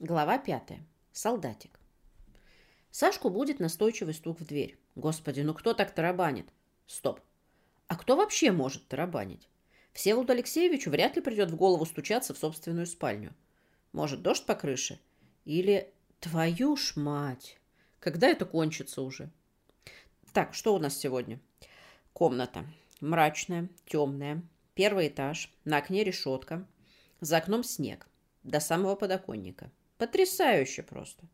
Глава пятая. Солдатик. Сашку будет настойчивый стук в дверь. Господи, ну кто так тарабанит? Стоп. А кто вообще может тарабанить? Всеволоду Алексеевичу вряд ли придет в голову стучаться в собственную спальню. Может, дождь по крыше? Или твою ж мать! Когда это кончится уже? Так, что у нас сегодня? Комната. Мрачная, темная. Первый этаж. На окне решетка. За окном снег. До самого подоконника. Потрясающе просто.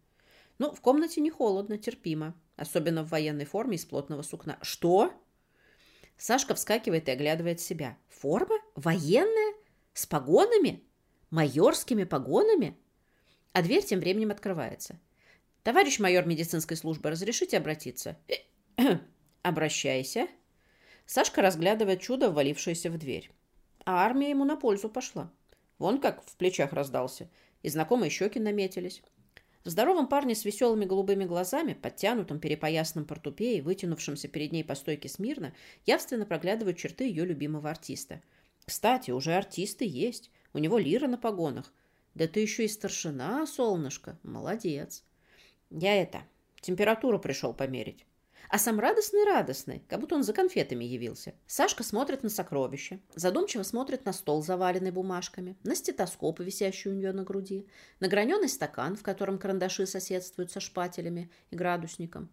Ну, в комнате не холодно, терпимо. Особенно в военной форме из плотного сукна. Что? Сашка вскакивает и оглядывает себя. Форма? Военная? С погонами? Майорскими погонами? А дверь тем временем открывается. «Товарищ майор медицинской службы, разрешите обратиться?» «Обращайся». Сашка разглядывает чудо, ввалившееся в дверь. А армия ему на пользу пошла. Вон как в плечах раздался и знакомые щеки наметились. В здоровом парне с веселыми голубыми глазами, подтянутым перепоясанным портупеей, вытянувшимся перед ней по стойке смирно, явственно проглядывают черты ее любимого артиста. Кстати, уже артисты есть. У него лира на погонах. Да ты еще и старшина, солнышко. Молодец. Я это, температуру пришел померить. А сам радостный-радостный, как будто он за конфетами явился. Сашка смотрит на сокровища, задумчиво смотрит на стол, заваленный бумажками, на стетоскоп, висящий у нее на груди, на граненый стакан, в котором карандаши соседствуют со шпателями и градусником.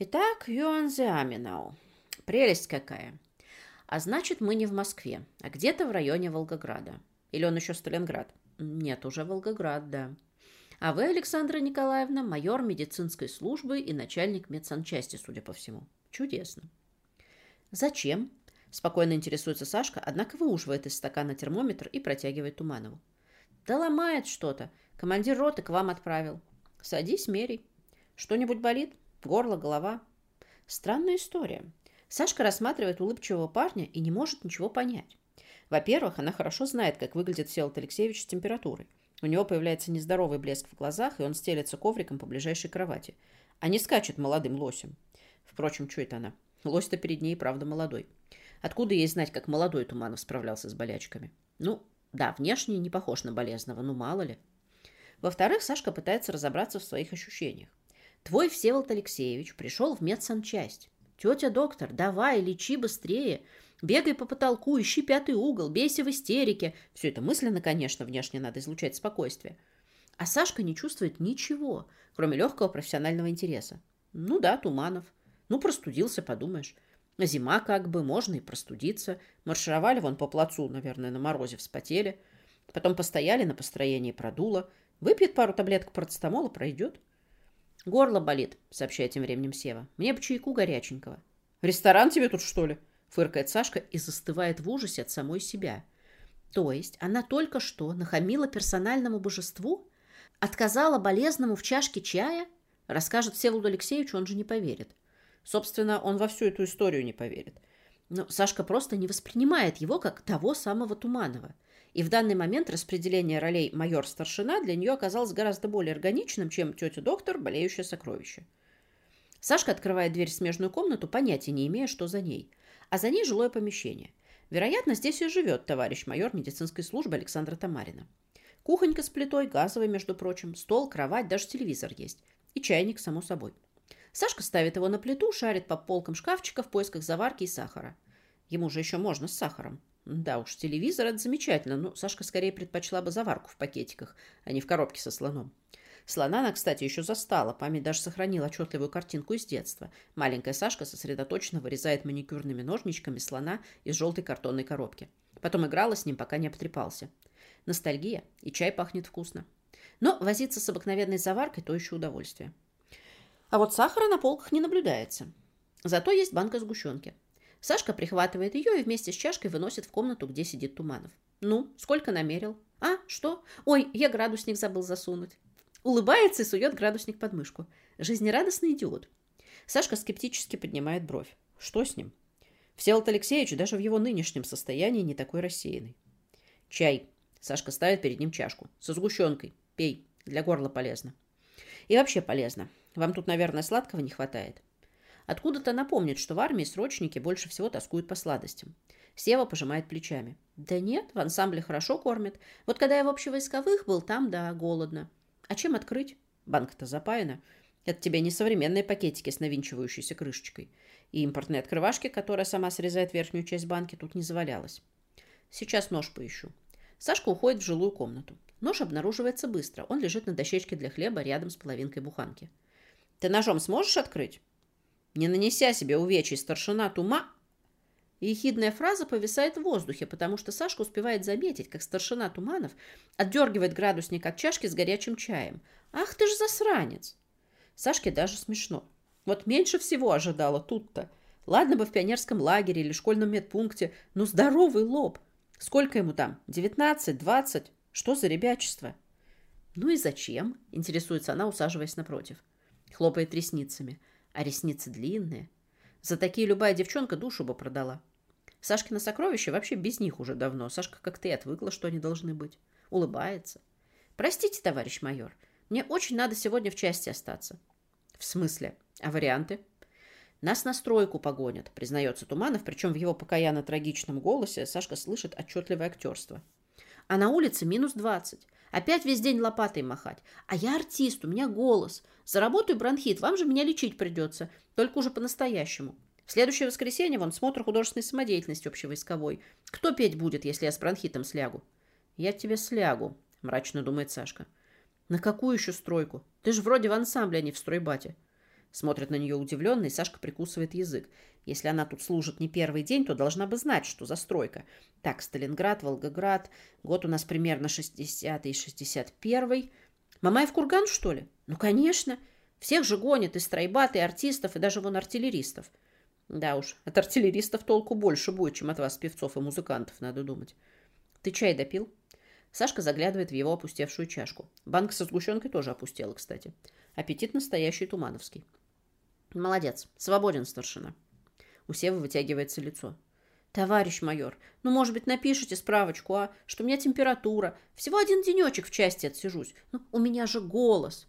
Итак, Юанзиаминау. Прелесть какая. А значит, мы не в Москве, а где-то в районе Волгограда. Или он еще Сталинград? Нет, уже Волгоград, да. А вы, Александра Николаевна, майор медицинской службы и начальник медсанчасти, судя по всему. Чудесно. Зачем? Спокойно интересуется Сашка, однако выуживает из стакана термометр и протягивает Туманову. Да ломает что-то. Командир роты к вам отправил. Садись, мерей. Что-нибудь болит? Горло, голова? Странная история. Сашка рассматривает улыбчивого парня и не может ничего понять. Во-первых, она хорошо знает, как выглядит Всеволод Алексеевич с температурой. У него появляется нездоровый блеск в глазах, и он стелется ковриком по ближайшей кровати. А не скачет молодым лосем. Впрочем, что это она? Лось-то перед ней, правда, молодой. Откуда ей знать, как молодой Туманов справлялся с болячками? Ну, да, внешне не похож на болезного, ну мало ли. Во-вторых, Сашка пытается разобраться в своих ощущениях. Твой Всеволод Алексеевич пришел в медсанчасть. Тетя доктор, давай, лечи быстрее. Бегай по потолку, ищи пятый угол, бейся в истерике. Все это мысленно, конечно, внешне надо излучать спокойствие. А Сашка не чувствует ничего, кроме легкого профессионального интереса. Ну да, Туманов. Ну, простудился, подумаешь. Зима как бы, можно и простудиться. Маршировали вон по плацу, наверное, на морозе вспотели. Потом постояли на построении продуло. Выпьет пару таблеток парацетамола, пройдет. Горло болит, сообщает тем временем Сева. Мне бы чайку горяченького. Ресторан тебе тут, что ли? Фыркает Сашка и застывает в ужасе от самой себя. То есть она только что нахамила персональному божеству? Отказала болезному в чашке чая? Расскажет Всеволоду Алексеевичу, он же не поверит. Собственно, он во всю эту историю не поверит. Но Сашка просто не воспринимает его как того самого Туманова. И в данный момент распределение ролей майор-старшина для нее оказалось гораздо более органичным, чем тетя-доктор, болеющая сокровище. Сашка открывает дверь в смежную комнату, понятия не имея, что за ней а за ней жилое помещение. Вероятно, здесь и живет товарищ майор медицинской службы Александра Тамарина. Кухонька с плитой, газовой, между прочим, стол, кровать, даже телевизор есть. И чайник, само собой. Сашка ставит его на плиту, шарит по полкам шкафчика в поисках заварки и сахара. Ему же еще можно с сахаром. Да уж, телевизор – это замечательно, но Сашка скорее предпочла бы заварку в пакетиках, а не в коробке со слоном. Слона она, кстати, еще застала. Память даже сохранила отчетливую картинку из детства. Маленькая Сашка сосредоточенно вырезает маникюрными ножничками слона из желтой картонной коробки. Потом играла с ним, пока не обтрепался. Ностальгия, и чай пахнет вкусно. Но возиться с обыкновенной заваркой – то еще удовольствие. А вот сахара на полках не наблюдается. Зато есть банка сгущенки. Сашка прихватывает ее и вместе с чашкой выносит в комнату, где сидит Туманов. «Ну, сколько намерил?» «А, что? Ой, я градусник забыл засунуть». Улыбается и сует градусник под мышку. Жизнерадостный идиот. Сашка скептически поднимает бровь. Что с ним? Всеволод Алексеевич даже в его нынешнем состоянии не такой рассеянный. Чай. Сашка ставит перед ним чашку. Со сгущенкой. Пей. Для горла полезно. И вообще полезно. Вам тут, наверное, сладкого не хватает. Откуда-то напомнит, что в армии срочники больше всего тоскуют по сладостям. Сева пожимает плечами. Да нет, в ансамбле хорошо кормят. Вот когда я в общевойсковых был, там, да, голодно. А чем открыть? Банка-то запаяна. Это тебе не современные пакетики с навинчивающейся крышечкой. И импортные открывашки, которая сама срезает верхнюю часть банки, тут не завалялась. Сейчас нож поищу. Сашка уходит в жилую комнату. Нож обнаруживается быстро. Он лежит на дощечке для хлеба рядом с половинкой буханки. «Ты ножом сможешь открыть?» «Не нанеся себе увечий старшина тума...» Ехидная фраза повисает в воздухе, потому что Сашка успевает заметить, как старшина Туманов отдергивает градусник от чашки с горячим чаем. «Ах ты ж засранец!» Сашке даже смешно. Вот меньше всего ожидала тут-то. Ладно бы в пионерском лагере или школьном медпункте, но здоровый лоб. Сколько ему там? Девятнадцать, двадцать? Что за ребячество? Ну и зачем? Интересуется она, усаживаясь напротив. Хлопает ресницами. А ресницы длинные. За такие любая девчонка душу бы продала. Сашкина сокровища вообще без них уже давно. Сашка как-то и отвыкла, что они должны быть. Улыбается. Простите, товарищ майор, мне очень надо сегодня в части остаться. В смысле? А варианты? Нас на стройку погонят, признается Туманов, причем в его покаянно-трагичном голосе Сашка слышит отчетливое актерство. А на улице минус двадцать. Опять весь день лопатой махать. А я артист, у меня голос. Заработаю бронхит, вам же меня лечить придется. Только уже по-настоящему. Следующее воскресенье вон смотр художественной самодеятельности общевойсковой. Кто петь будет, если я с бронхитом слягу? Я тебе слягу, мрачно думает Сашка. На какую еще стройку? Ты же вроде в ансамбле, а не в стройбате. Смотрит на нее удивленно, и Сашка прикусывает язык. Если она тут служит не первый день, то должна бы знать, что за стройка. Так, Сталинград, Волгоград. Год у нас примерно 60-й, 61-й. Мамаев курган, что ли? Ну, конечно. Всех же гонят и стройбат, и артистов, и даже вон артиллеристов. Да уж, от артиллеристов толку больше будет, чем от вас, певцов и музыкантов, надо думать. Ты чай допил? Сашка заглядывает в его опустевшую чашку. Банка со сгущенкой тоже опустела, кстати. Аппетит настоящий тумановский. Молодец. Свободен, старшина. У Севы вытягивается лицо. «Товарищ майор, ну, может быть, напишите справочку, а? Что у меня температура. Всего один денечек в части отсижусь. Ну, у меня же голос».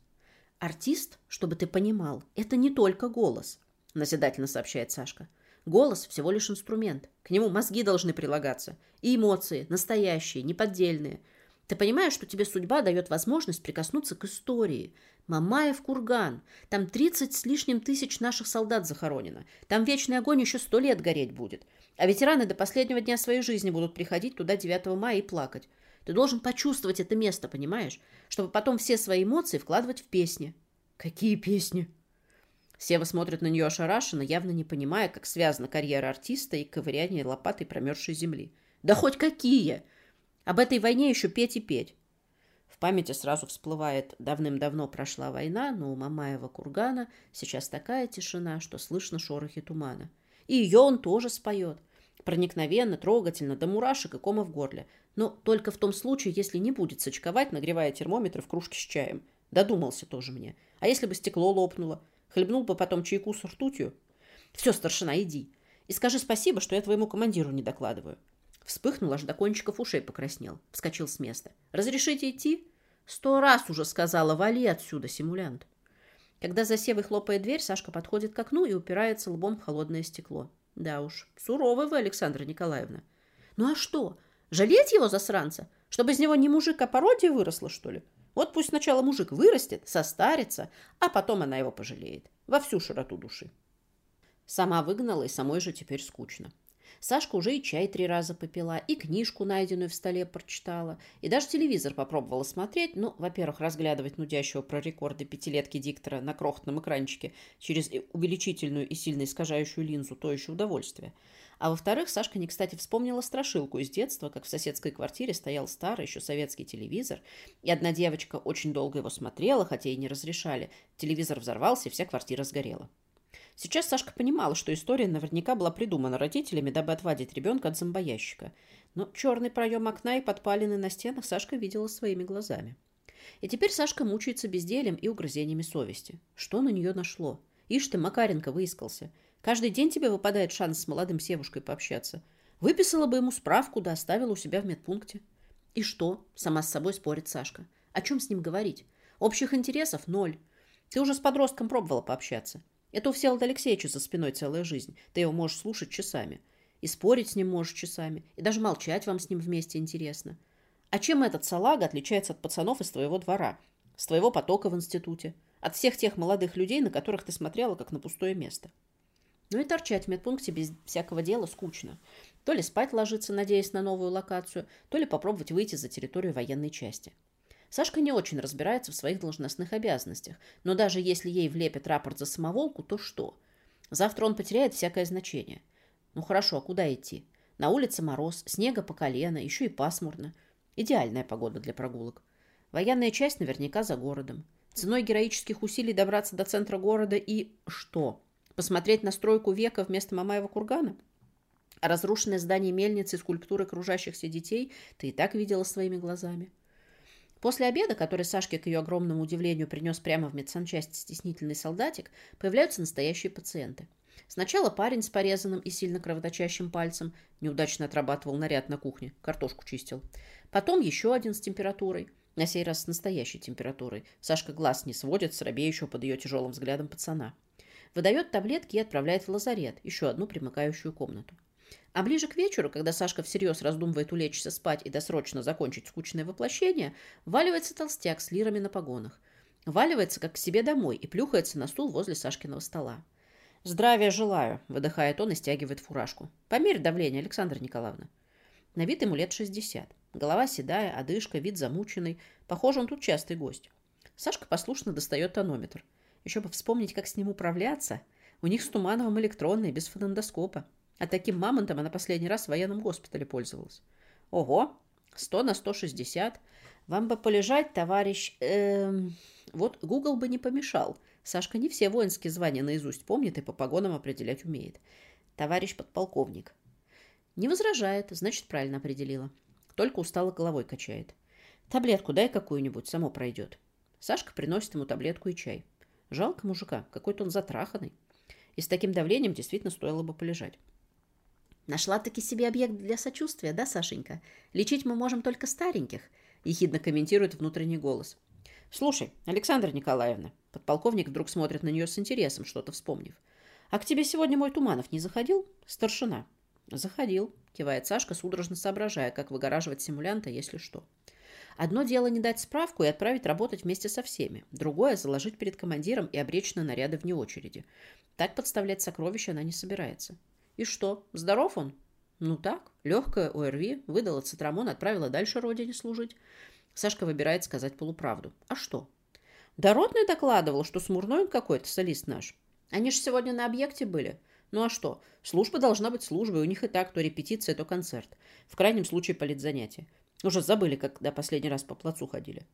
«Артист, чтобы ты понимал, это не только голос», — назидательно сообщает Сашка. «Голос всего лишь инструмент. К нему мозги должны прилагаться. И эмоции, настоящие, неподдельные. Ты понимаешь, что тебе судьба дает возможность прикоснуться к истории, Мамаев курган. Там 30 с лишним тысяч наших солдат захоронено. Там вечный огонь еще сто лет гореть будет. А ветераны до последнего дня своей жизни будут приходить туда 9 мая и плакать. Ты должен почувствовать это место, понимаешь? Чтобы потом все свои эмоции вкладывать в песни. Какие песни? Сева смотрит на нее ошарашенно, явно не понимая, как связана карьера артиста и ковыряние лопатой промерзшей земли. Да хоть какие! Об этой войне еще петь и петь памяти сразу всплывает давным-давно прошла война, но у Мамаева кургана сейчас такая тишина, что слышно шорохи тумана. И ее он тоже споет. Проникновенно, трогательно, до мурашек и кома в горле. Но только в том случае, если не будет сочковать, нагревая термометр в кружке с чаем. Додумался тоже мне. А если бы стекло лопнуло? Хлебнул бы потом чайку с ртутью? Все, старшина, иди. И скажи спасибо, что я твоему командиру не докладываю. Вспыхнул, аж до кончиков ушей покраснел. Вскочил с места. «Разрешите идти?» Сто раз уже сказала, вали отсюда, симулянт. Когда за Севой дверь, Сашка подходит к окну и упирается лбом в холодное стекло. Да уж, суровый вы, Александра Николаевна. Ну а что, жалеть его, засранца? Чтобы из него не мужик, а пародия выросла, что ли? Вот пусть сначала мужик вырастет, состарится, а потом она его пожалеет. Во всю широту души. Сама выгнала, и самой же теперь скучно. Сашка уже и чай три раза попила, и книжку, найденную в столе, прочитала, и даже телевизор попробовала смотреть. Ну, во-первых, разглядывать нудящего про рекорды пятилетки диктора на крохотном экранчике через увеличительную и сильно искажающую линзу – то еще удовольствие. А во-вторых, Сашка не кстати вспомнила страшилку из детства, как в соседской квартире стоял старый еще советский телевизор, и одна девочка очень долго его смотрела, хотя и не разрешали. Телевизор взорвался, и вся квартира сгорела. Сейчас Сашка понимала, что история наверняка была придумана родителями, дабы отвадить ребенка от зомбоящика. Но черный проем окна и подпалины на стенах Сашка видела своими глазами. И теперь Сашка мучается бездельем и угрызениями совести. Что на нее нашло? Ишь ты, Макаренко выискался. Каждый день тебе выпадает шанс с молодым севушкой пообщаться. Выписала бы ему справку, да оставила у себя в медпункте. И что? Сама с собой спорит Сашка. О чем с ним говорить? Общих интересов ноль. Ты уже с подростком пробовала пообщаться. Это у Всеволода Алексеевича за спиной целая жизнь. Ты его можешь слушать часами. И спорить с ним можешь часами. И даже молчать вам с ним вместе интересно. А чем этот салага отличается от пацанов из твоего двора? с твоего потока в институте, от всех тех молодых людей, на которых ты смотрела, как на пустое место. Ну и торчать в медпункте без всякого дела скучно. То ли спать ложиться, надеясь на новую локацию, то ли попробовать выйти за территорию военной части. Сашка не очень разбирается в своих должностных обязанностях, но даже если ей влепят рапорт за самоволку, то что? Завтра он потеряет всякое значение. Ну хорошо, а куда идти? На улице мороз, снега по колено, еще и пасмурно. Идеальная погода для прогулок. Военная часть наверняка за городом. Ценой героических усилий добраться до центра города и что? Посмотреть на стройку века вместо Мамаева кургана? А разрушенное здание мельницы и скульптуры кружащихся детей ты и так видела своими глазами. После обеда, который Сашке, к ее огромному удивлению, принес прямо в медсанчасть стеснительный солдатик, появляются настоящие пациенты. Сначала парень с порезанным и сильно кровоточащим пальцем неудачно отрабатывал наряд на кухне, картошку чистил. Потом еще один с температурой. На сей раз с настоящей температурой. Сашка глаз не сводит с робеющего под ее тяжелым взглядом пацана. Выдает таблетки и отправляет в лазарет, еще одну примыкающую комнату. А ближе к вечеру, когда Сашка всерьез раздумывает улечься спать и досрочно закончить скучное воплощение, валивается толстяк с лирами на погонах. Валивается, как к себе домой, и плюхается на стул возле Сашкиного стола. «Здравия желаю», — выдыхает он и стягивает фуражку. «Померь давление, Александра Николаевна». На вид ему лет шестьдесят. Голова седая, одышка, вид замученный. Похоже, он тут частый гость. Сашка послушно достает тонометр. Еще бы вспомнить, как с ним управляться. У них с Тумановым электронный, без фонендоскопа. А таким мамонтом она последний раз в военном госпитале пользовалась. Ого, 100 на 160. Вам бы полежать, товарищ... Эм... Вот Google бы не помешал. Сашка не все воинские звания наизусть помнит и по погонам определять умеет. Товарищ подполковник. Не возражает, значит, правильно определила. Только устало головой качает. Таблетку дай какую-нибудь, само пройдет. Сашка приносит ему таблетку и чай. Жалко мужика, какой-то он затраханный. И с таким давлением действительно стоило бы полежать. Нашла-таки себе объект для сочувствия, да, Сашенька? Лечить мы можем только стареньких, ехидно комментирует внутренний голос. Слушай, Александра Николаевна, подполковник вдруг смотрит на нее с интересом, что-то вспомнив. А к тебе сегодня мой Туманов не заходил? Старшина. Заходил, кивает Сашка, судорожно соображая, как выгораживать симулянта, если что. Одно дело не дать справку и отправить работать вместе со всеми. Другое – заложить перед командиром и обречь на наряды вне очереди. Так подставлять сокровища она не собирается. И что, здоров он? Ну так, легкая ОРВИ, выдала цитрамон, отправила дальше родине служить. Сашка выбирает сказать полуправду. А что? Да Ротный докладывал, что смурной он какой-то, солист наш. Они же сегодня на объекте были. Ну а что? Служба должна быть службой, у них и так то репетиция, то концерт. В крайнем случае политзанятие. Уже забыли, когда последний раз по плацу ходили.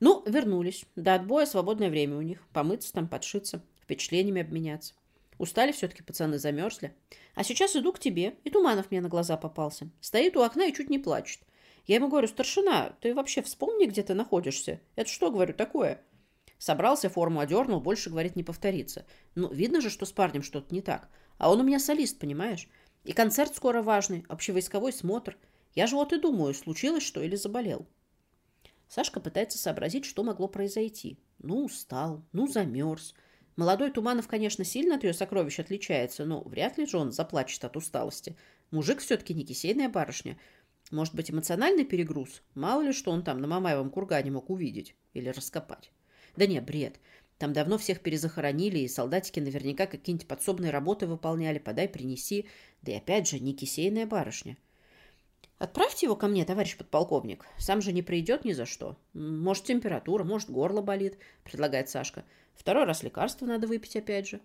Ну, вернулись. До отбоя свободное время у них. Помыться там, подшиться, впечатлениями обменяться. Устали все-таки пацаны, замерзли. А сейчас иду к тебе, и Туманов мне на глаза попался. Стоит у окна и чуть не плачет. Я ему говорю, старшина, ты вообще вспомни, где ты находишься. Это что, говорю, такое? Собрался, форму одернул, больше, говорит, не повторится. Ну, видно же, что с парнем что-то не так. А он у меня солист, понимаешь? И концерт скоро важный, общевойсковой смотр. Я же вот и думаю, случилось что или заболел. Сашка пытается сообразить, что могло произойти. Ну, устал, ну, замерз. Молодой Туманов, конечно, сильно от ее сокровищ отличается, но вряд ли же он заплачет от усталости. Мужик все-таки не кисейная барышня. Может быть, эмоциональный перегруз? Мало ли, что он там на Мамаевом кургане мог увидеть или раскопать. Да не, бред. Там давно всех перезахоронили, и солдатики наверняка какие-нибудь подсобные работы выполняли. Подай, принеси. Да и опять же, не кисейная барышня. Отправьте его ко мне, товарищ подполковник. Сам же не придет ни за что. Может, температура, может, горло болит, предлагает Сашка. Второй раз лекарство надо выпить опять же.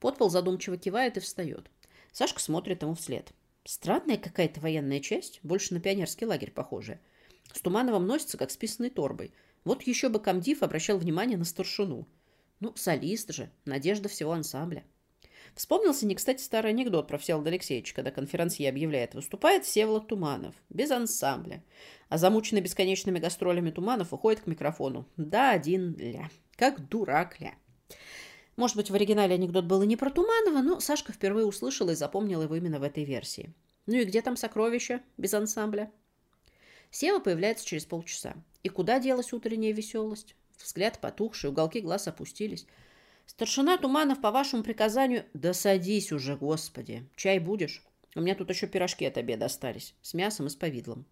Подпол задумчиво кивает и встает. Сашка смотрит ему вслед. Странная какая-то военная часть, больше на пионерский лагерь похожая. С Тумановым носится, как с писаной торбой. Вот еще бы комдив обращал внимание на старшину. Ну, солист же, надежда всего ансамбля. Вспомнился не кстати старый анекдот про Всеволода Алексеевича, когда конферансье объявляет «Выступает Всеволод Туманов, без ансамбля». А замученный бесконечными гастролями Туманов уходит к микрофону. Да, один ля. Как дурак ля. Может быть, в оригинале анекдот был и не про Туманова, но Сашка впервые услышала и запомнила его именно в этой версии. Ну и где там сокровища без ансамбля? Сева появляется через полчаса. И куда делась утренняя веселость? Взгляд потухший, уголки глаз опустились. Старшина Туманов по вашему приказанию... Да садись уже, господи. Чай будешь? У меня тут еще пирожки от обеда остались. С мясом и с повидлом.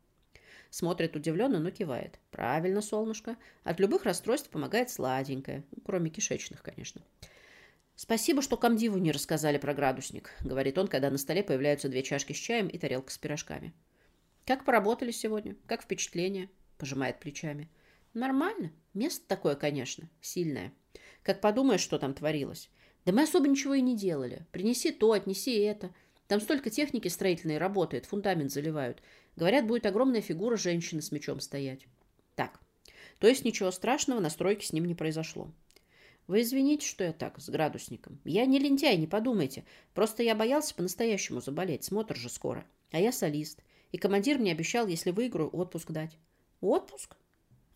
Смотрит удивленно, но кивает. Правильно, солнышко. От любых расстройств помогает сладенькое. Ну, кроме кишечных, конечно. «Спасибо, что комдиву не рассказали про градусник», — говорит он, когда на столе появляются две чашки с чаем и тарелка с пирожками. «Как поработали сегодня? Как впечатление?» — пожимает плечами. «Нормально. Место такое, конечно, сильное. Как подумаешь, что там творилось. Да мы особо ничего и не делали. Принеси то, отнеси это. Там столько техники строительной работает, фундамент заливают. Говорят, будет огромная фигура женщины с мечом стоять. Так, то есть ничего страшного на стройке с ним не произошло. Вы извините, что я так, с градусником. Я не лентяй, не подумайте. Просто я боялся по-настоящему заболеть. Смотр же скоро. А я солист. И командир мне обещал, если выиграю, отпуск дать. Отпуск?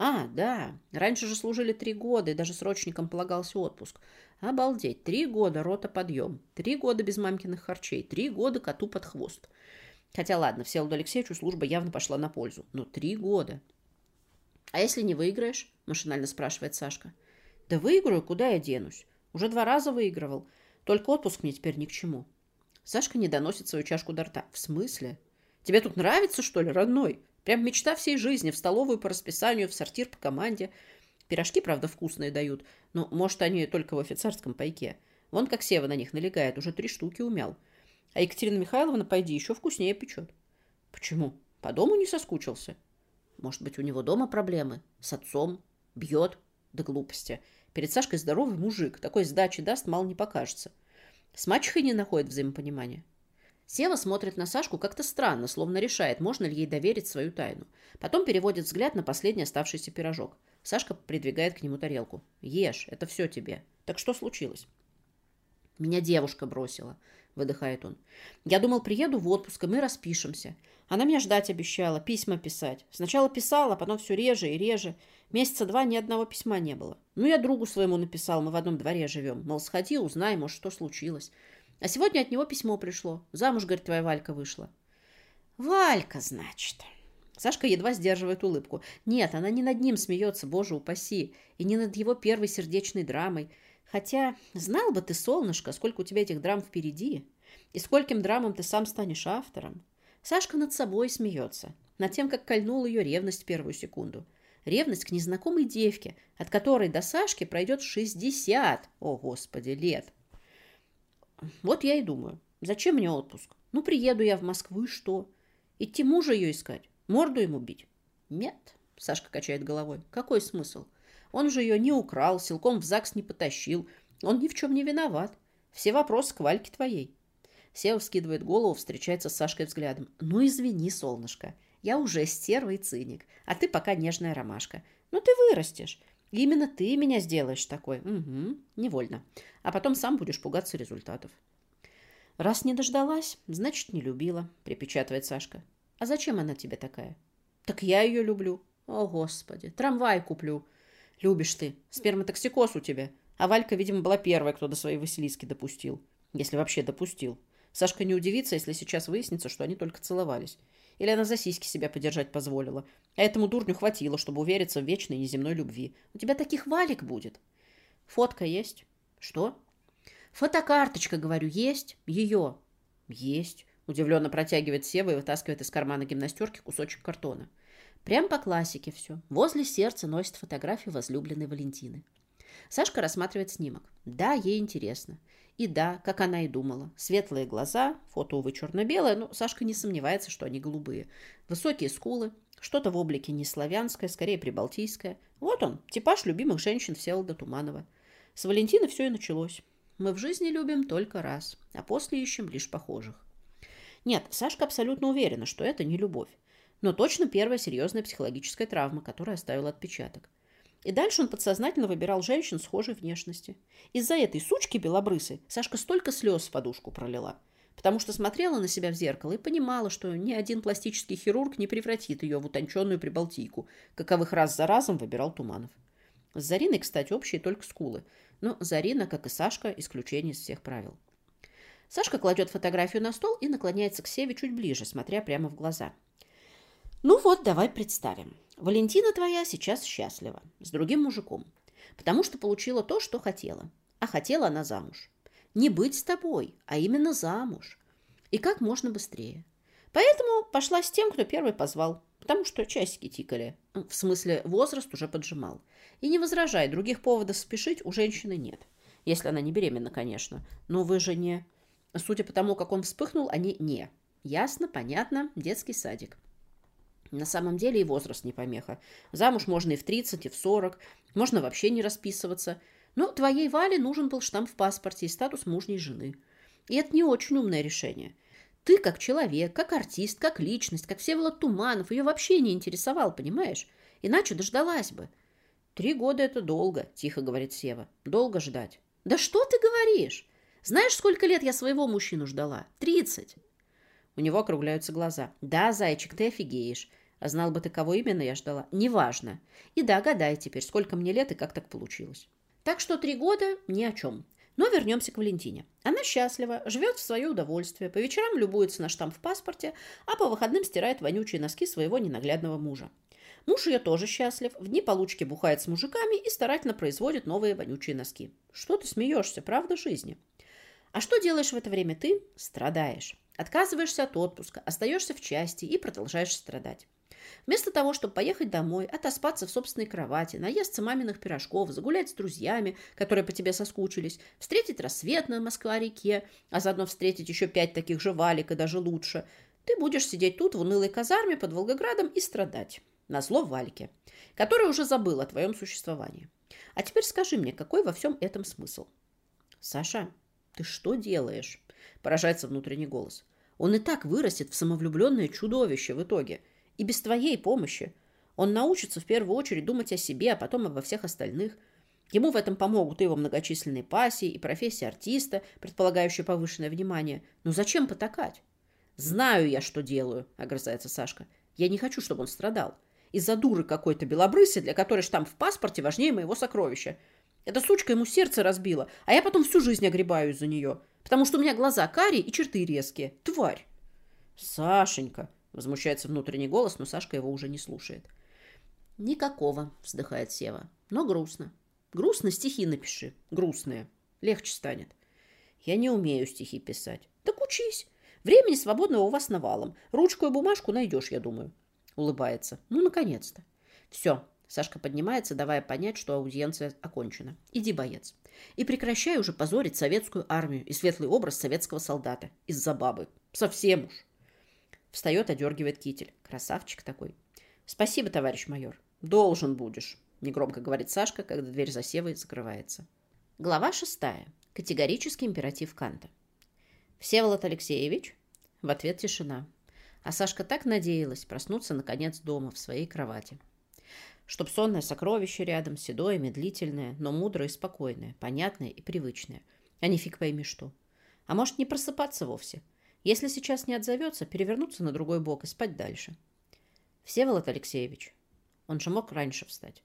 А, да. Раньше же служили три года, и даже срочникам полагался отпуск. Обалдеть. Три года рота подъем. Три года без мамкиных харчей. Три года коту под хвост. Хотя ладно, Всеволоду Алексеевичу служба явно пошла на пользу. Но три года. А если не выиграешь? Машинально спрашивает Сашка. Да выиграю, куда я денусь? Уже два раза выигрывал. Только отпуск мне теперь ни к чему. Сашка не доносит свою чашку до рта. В смысле? Тебе тут нравится, что ли, родной? Прям мечта всей жизни. В столовую по расписанию, в сортир по команде. Пирожки, правда, вкусные дают. Но, может, они только в офицерском пайке. Вон как Сева на них налегает. Уже три штуки умял. А Екатерина Михайловна, пойди, еще вкуснее печет. Почему? По дому не соскучился? Может быть, у него дома проблемы? С отцом? Бьет? Да глупости. Перед Сашкой здоровый мужик. Такой сдачи даст, мало не покажется. С мачехой не находит взаимопонимания. Сева смотрит на Сашку как-то странно, словно решает, можно ли ей доверить свою тайну. Потом переводит взгляд на последний оставшийся пирожок. Сашка придвигает к нему тарелку. «Ешь, это все тебе. Так что случилось?» «Меня девушка бросила», — выдыхает он. «Я думал, приеду в отпуск, и мы распишемся. Она меня ждать обещала, письма писать. Сначала писала, потом все реже и реже. Месяца два ни одного письма не было. Ну, я другу своему написал, мы в одном дворе живем. Мол, сходи, узнай, может, что случилось. А сегодня от него письмо пришло. Замуж, говорит, твоя Валька вышла. Валька, значит. Сашка едва сдерживает улыбку. Нет, она не над ним смеется, боже упаси, и не над его первой сердечной драмой. Хотя, знал бы ты, солнышко, сколько у тебя этих драм впереди, и скольким драмам ты сам станешь автором. Сашка над собой смеется, над тем, как кольнул ее ревность первую секунду. Ревность к незнакомой девке, от которой до Сашки пройдет 60, о господи, лет. Вот я и думаю, зачем мне отпуск? Ну, приеду я в Москву, и что? Идти мужа ее искать? Морду ему бить? Нет, Сашка качает головой. Какой смысл? Он же ее не украл, силком в ЗАГС не потащил. Он ни в чем не виноват. Все вопросы к Вальке твоей. Сева вскидывает голову, встречается с Сашкой взглядом. «Ну, извини, солнышко, я уже стерва и циник, а ты пока нежная ромашка. Ну, ты вырастешь. Именно ты меня сделаешь такой. Угу, невольно. А потом сам будешь пугаться результатов». «Раз не дождалась, значит, не любила», — припечатывает Сашка. «А зачем она тебе такая?» «Так я ее люблю». «О, Господи, трамвай куплю». «Любишь ты. Сперматоксикоз у тебя». А Валька, видимо, была первая, кто до своей Василиски допустил. Если вообще допустил. Сашка не удивится, если сейчас выяснится, что они только целовались. Или она за сиськи себя подержать позволила. А этому дурню хватило, чтобы увериться в вечной неземной любви. У тебя таких валик будет. Фотка есть? Что? Фотокарточка, говорю, есть? Ее? Есть. Удивленно протягивает Сева и вытаскивает из кармана гимнастерки кусочек картона. Прям по классике все. Возле сердца носит фотографию возлюбленной Валентины. Сашка рассматривает снимок. Да, ей интересно. И да, как она и думала, светлые глаза, фото, увы, черно-белое, но Сашка не сомневается, что они голубые. Высокие скулы, что-то в облике не славянское, скорее прибалтийское. Вот он, типаж любимых женщин Всеволода Туманова. С Валентины все и началось. Мы в жизни любим только раз, а после ищем лишь похожих. Нет, Сашка абсолютно уверена, что это не любовь. Но точно первая серьезная психологическая травма, которая оставила отпечаток. И дальше он подсознательно выбирал женщин схожей внешности. Из-за этой сучки белобрысой Сашка столько слез в подушку пролила, потому что смотрела на себя в зеркало и понимала, что ни один пластический хирург не превратит ее в утонченную прибалтийку, каковых раз за разом выбирал Туманов. С Зариной, кстати, общие только скулы. Но Зарина, как и Сашка, исключение из всех правил. Сашка кладет фотографию на стол и наклоняется к Севе чуть ближе, смотря прямо в глаза. «Ну вот, давай представим. Валентина твоя сейчас счастлива с другим мужиком, потому что получила то, что хотела. А хотела она замуж. Не быть с тобой, а именно замуж. И как можно быстрее. Поэтому пошла с тем, кто первый позвал. потому что часики тикали. В смысле, возраст уже поджимал. И не возражай, других поводов спешить у женщины нет. Если она не беременна, конечно. Но вы же не... Судя по тому, как он вспыхнул, они не. Ясно, понятно, детский садик. На самом деле и возраст не помеха. Замуж можно и в 30, и в 40. Можно вообще не расписываться. Но твоей Вале нужен был штамп в паспорте и статус мужней жены. И это не очень умное решение. Ты как человек, как артист, как личность, как Всеволод Туманов, ее вообще не интересовал, понимаешь? Иначе дождалась бы. Три года это долго, тихо говорит Сева. Долго ждать. Да что ты говоришь? Знаешь, сколько лет я своего мужчину ждала? Тридцать. У него округляются глаза. Да, зайчик, ты офигеешь. Знал бы ты, кого именно я ждала? Неважно. И да, гадай теперь, сколько мне лет и как так получилось. Так что три года ни о чем. Но вернемся к Валентине. Она счастлива, живет в свое удовольствие, по вечерам любуется на штамп в паспорте, а по выходным стирает вонючие носки своего ненаглядного мужа. Муж ее тоже счастлив, в дни получки бухает с мужиками и старательно производит новые вонючие носки. Что ты смеешься, правда жизни? А что делаешь в это время ты? Страдаешь. Отказываешься от отпуска, остаешься в части и продолжаешь страдать. Вместо того, чтобы поехать домой, отоспаться в собственной кровати, наесться маминых пирожков, загулять с друзьями, которые по тебе соскучились, встретить рассвет на Москва-реке, а заодно встретить еще пять таких же валик и даже лучше, ты будешь сидеть тут в унылой казарме под Волгоградом и страдать. На зло Вальке, который уже забыл о твоем существовании. А теперь скажи мне, какой во всем этом смысл? Саша, ты что делаешь? Поражается внутренний голос. Он и так вырастет в самовлюбленное чудовище в итоге. И без твоей помощи. Он научится в первую очередь думать о себе, а потом обо всех остальных. Ему в этом помогут и его многочисленные пассии, и профессия артиста, предполагающая повышенное внимание. Но зачем потакать? «Знаю я, что делаю», — огрызается Сашка. «Я не хочу, чтобы он страдал. Из-за дуры какой-то белобрысы, для которой штамп в паспорте важнее моего сокровища. Эта сучка ему сердце разбила, а я потом всю жизнь огребаю из-за нее, потому что у меня глаза карие и черты резкие. Тварь!» «Сашенька!» Возмущается внутренний голос, но Сашка его уже не слушает. «Никакого», — вздыхает Сева. «Но грустно. Грустно стихи напиши. Грустные. Легче станет». «Я не умею стихи писать». «Так учись. Времени свободного у вас навалом. Ручку и бумажку найдешь, я думаю». Улыбается. «Ну, наконец-то». «Все». Сашка поднимается, давая понять, что аудиенция окончена. «Иди, боец. И прекращай уже позорить советскую армию и светлый образ советского солдата. Из-за бабы. Совсем уж». Встает, одергивает китель. Красавчик такой. Спасибо, товарищ майор. Должен будешь, негромко говорит Сашка, когда дверь за Севой закрывается. Глава шестая. Категорический императив Канта. Всеволод Алексеевич? В ответ тишина. А Сашка так надеялась проснуться, наконец, дома, в своей кровати. Чтоб сонное сокровище рядом, седое, медлительное, но мудрое и спокойное, понятное и привычное. А не фиг пойми что. А может, не просыпаться вовсе – если сейчас не отзовется, перевернуться на другой бок и спать дальше. Всеволод Алексеевич. Он же мог раньше встать.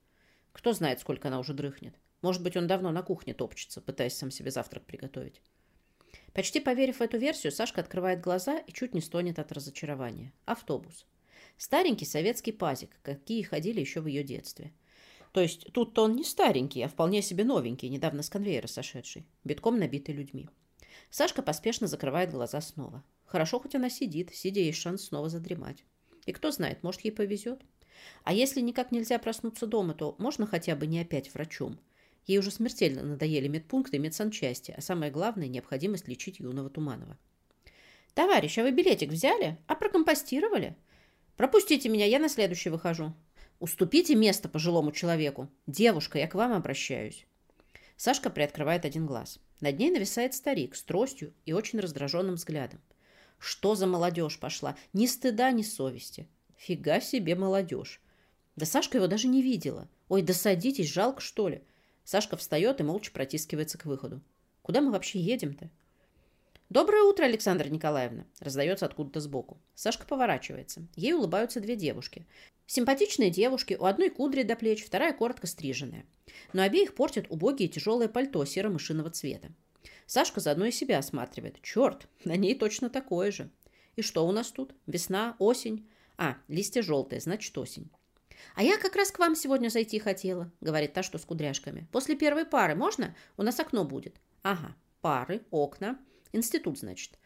Кто знает, сколько она уже дрыхнет. Может быть, он давно на кухне топчется, пытаясь сам себе завтрак приготовить. Почти поверив в эту версию, Сашка открывает глаза и чуть не стонет от разочарования. Автобус. Старенький советский пазик, какие ходили еще в ее детстве. То есть тут-то он не старенький, а вполне себе новенький, недавно с конвейера сошедший, битком набитый людьми. Сашка поспешно закрывает глаза снова. Хорошо, хоть она сидит, сидя есть шанс снова задремать. И кто знает, может, ей повезет. А если никак нельзя проснуться дома, то можно хотя бы не опять врачом. Ей уже смертельно надоели медпункты и медсанчасти, а самое главное – необходимость лечить юного Туманова. «Товарищ, а вы билетик взяли? А прокомпостировали? Пропустите меня, я на следующий выхожу. Уступите место пожилому человеку. Девушка, я к вам обращаюсь». Сашка приоткрывает один глаз. Над ней нависает старик с тростью и очень раздраженным взглядом. Что за молодежь пошла? Ни стыда, ни совести. Фига себе молодежь. Да Сашка его даже не видела. Ой, да садитесь, жалко, что ли? Сашка встает и молча протискивается к выходу. Куда мы вообще едем-то? «Доброе утро, Александра Николаевна!» раздается откуда-то сбоку. Сашка поворачивается. Ей улыбаются две девушки. Симпатичные девушки, у одной кудри до плеч, вторая коротко стриженная. Но обеих портят убогие тяжелое пальто серо-мышиного цвета. Сашка заодно и себя осматривает. Черт, на ней точно такое же. И что у нас тут? Весна, осень? А, листья желтые, значит осень. «А я как раз к вам сегодня зайти хотела», — говорит та, что с кудряшками. «После первой пары можно? У нас окно будет». «Ага, пары, окна. Институт, значит.